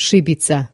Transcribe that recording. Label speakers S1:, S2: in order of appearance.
S1: шибица